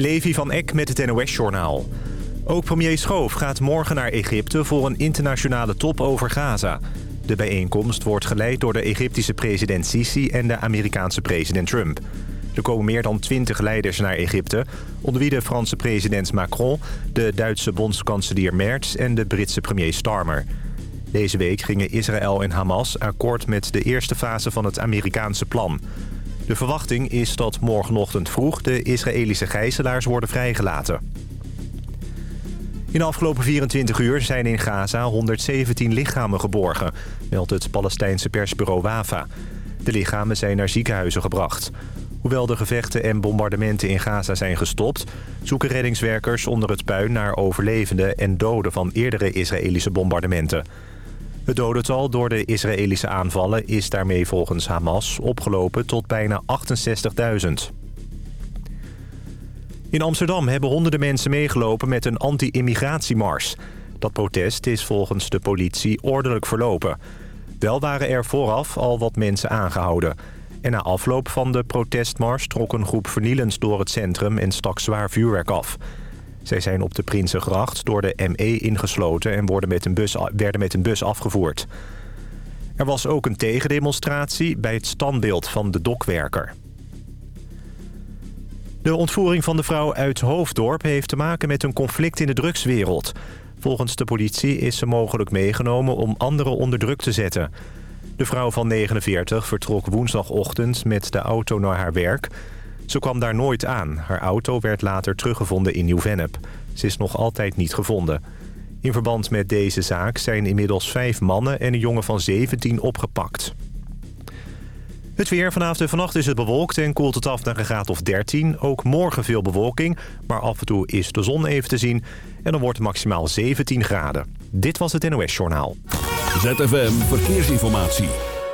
Levi van Eck met het NOS-journaal. Ook premier Schoof gaat morgen naar Egypte voor een internationale top over Gaza. De bijeenkomst wordt geleid door de Egyptische president Sisi en de Amerikaanse president Trump. Er komen meer dan twintig leiders naar Egypte... onder wie de Franse president Macron, de Duitse bondskanselier Merz... en de Britse premier Starmer. Deze week gingen Israël en Hamas akkoord met de eerste fase van het Amerikaanse plan. De verwachting is dat morgenochtend vroeg de Israëlische gijzelaars worden vrijgelaten. In de afgelopen 24 uur zijn in Gaza 117 lichamen geborgen, meldt het Palestijnse persbureau WAFA. De lichamen zijn naar ziekenhuizen gebracht. Hoewel de gevechten en bombardementen in Gaza zijn gestopt... zoeken reddingswerkers onder het puin naar overlevenden en doden van eerdere Israëlische bombardementen. Het dodental door de Israëlische aanvallen is daarmee volgens Hamas opgelopen tot bijna 68.000. In Amsterdam hebben honderden mensen meegelopen met een anti-immigratiemars. Dat protest is volgens de politie ordelijk verlopen. Wel waren er vooraf al wat mensen aangehouden. En na afloop van de protestmars trok een groep vernielens door het centrum en stak zwaar vuurwerk af. Zij zijn op de Prinsengracht door de ME ingesloten en worden met een bus, werden met een bus afgevoerd. Er was ook een tegendemonstratie bij het standbeeld van de dokwerker. De ontvoering van de vrouw uit Hoofddorp heeft te maken met een conflict in de drugswereld. Volgens de politie is ze mogelijk meegenomen om anderen onder druk te zetten. De vrouw van 49 vertrok woensdagochtend met de auto naar haar werk. Ze kwam daar nooit aan. Haar auto werd later teruggevonden in Nieuw-Vennep. Ze is nog altijd niet gevonden. In verband met deze zaak zijn inmiddels vijf mannen en een jongen van 17 opgepakt. Het weer vanavond en vannacht is het bewolkt en koelt het af naar een graad of 13. Ook morgen veel bewolking, maar af en toe is de zon even te zien. En dan wordt het maximaal 17 graden. Dit was het NOS Journaal. ZFM Verkeersinformatie.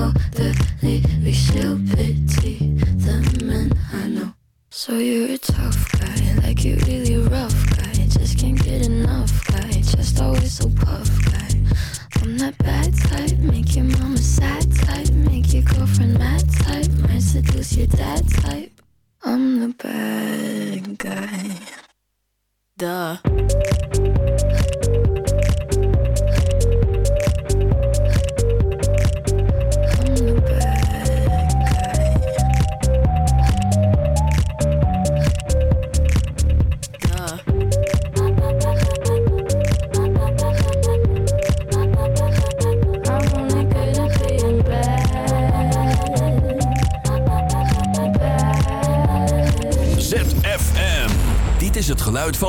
go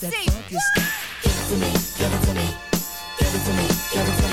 that funky. Give it to me, give it to me, give it to me, give it to me.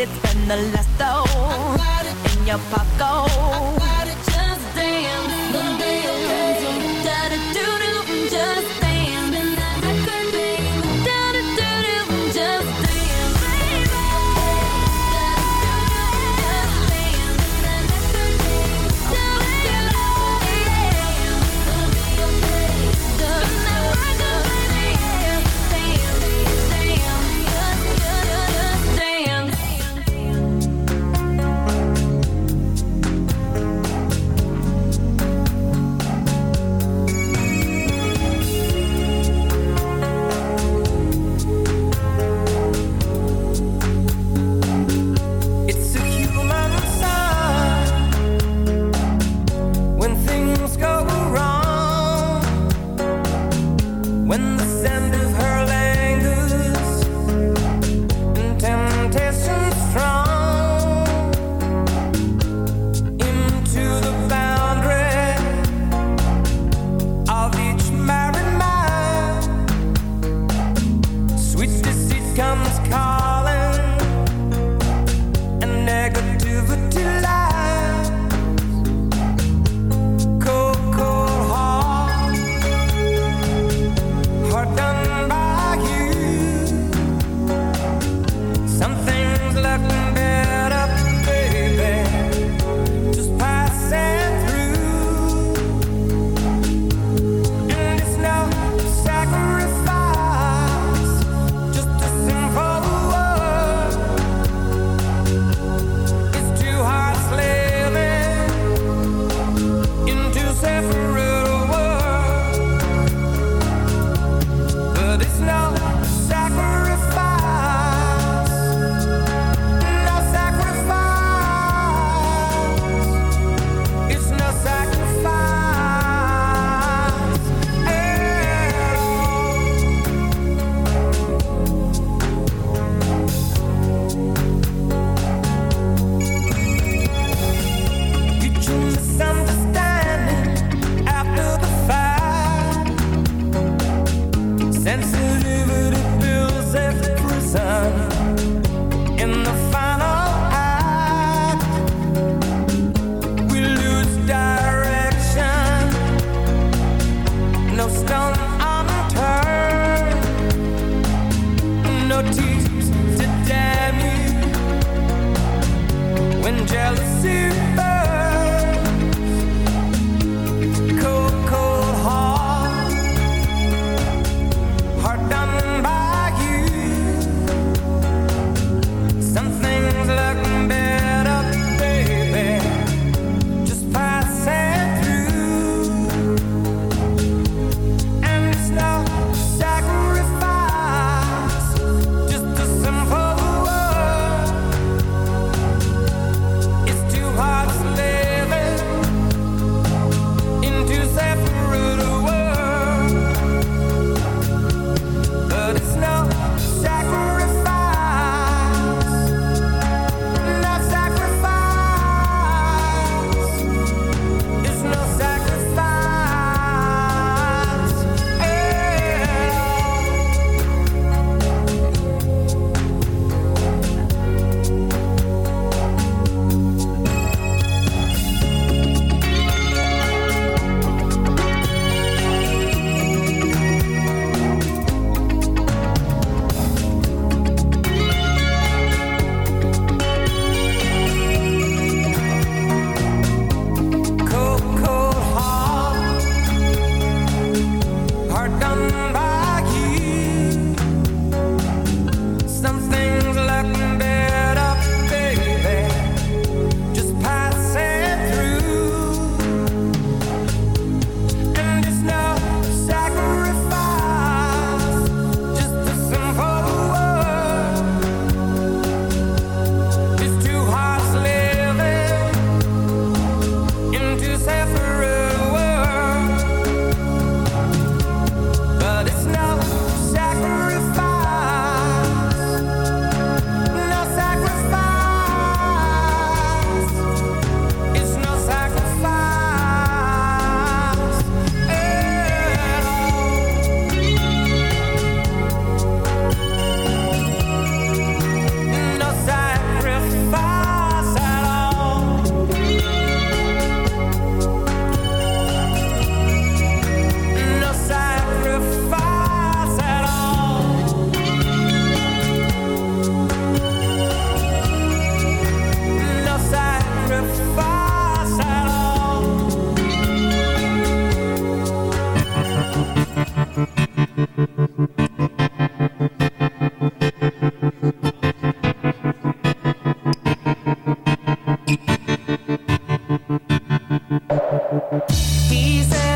it's been the last though. In your pocket. He said.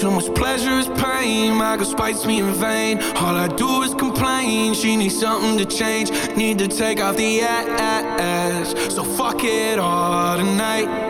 Too much pleasure is pain. My girl spites me in vain. All I do is complain. She needs something to change. Need to take off the ass. So fuck it all tonight.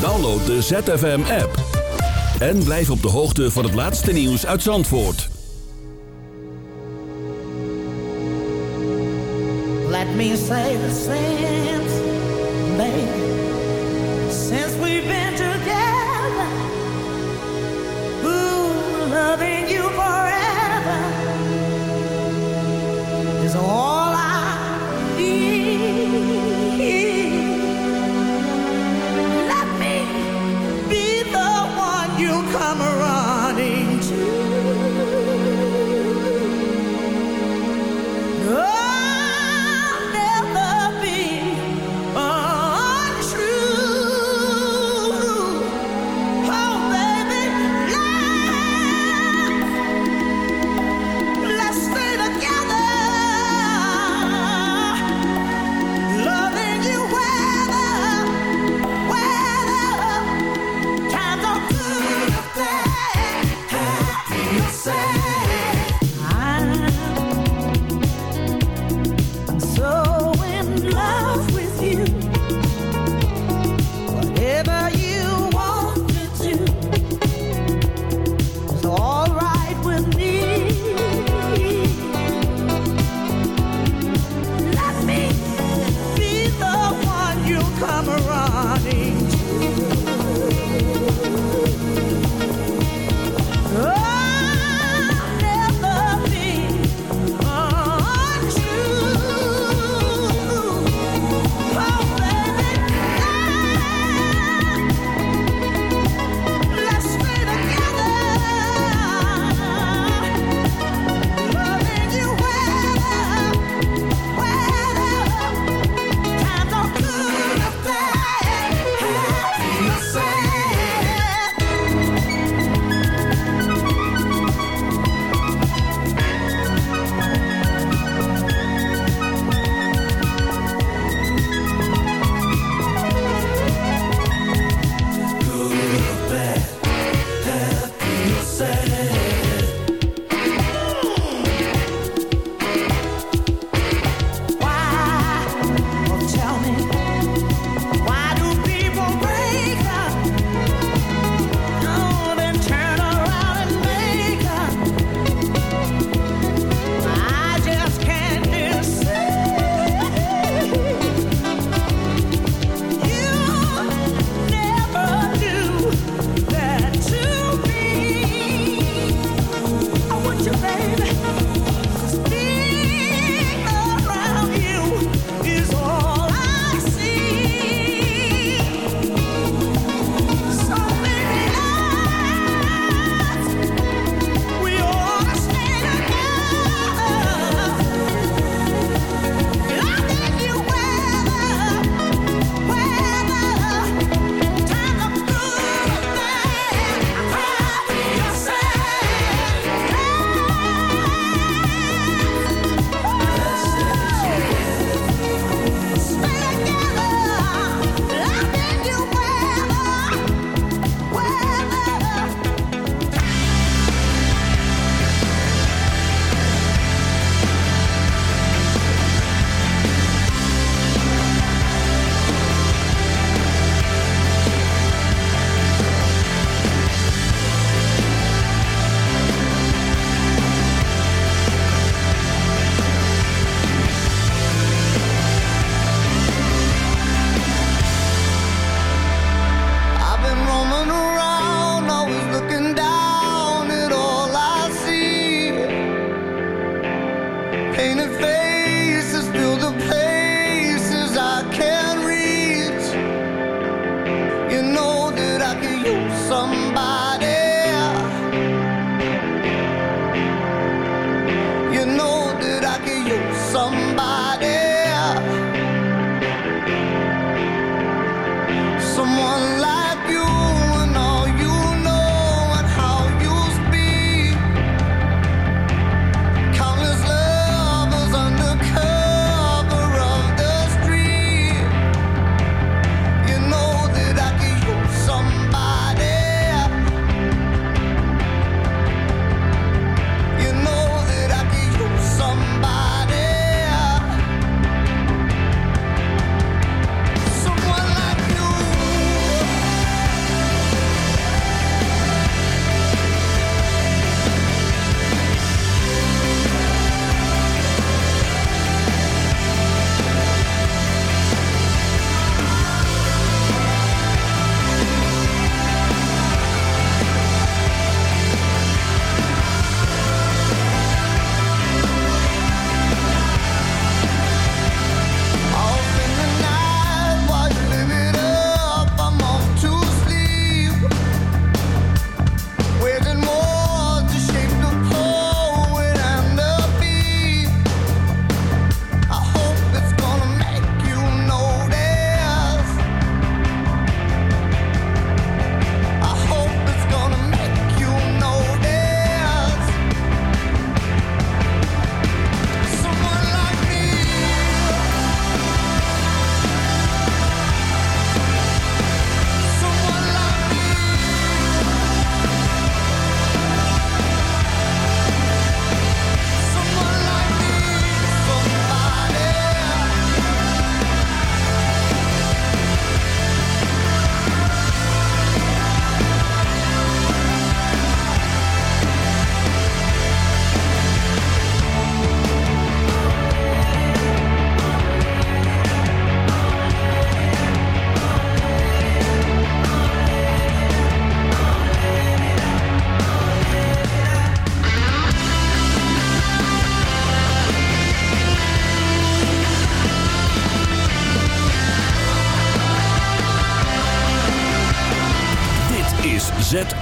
Download de ZFM app. En blijf op de hoogte van het laatste nieuws uit Zandvoort. Let me say the same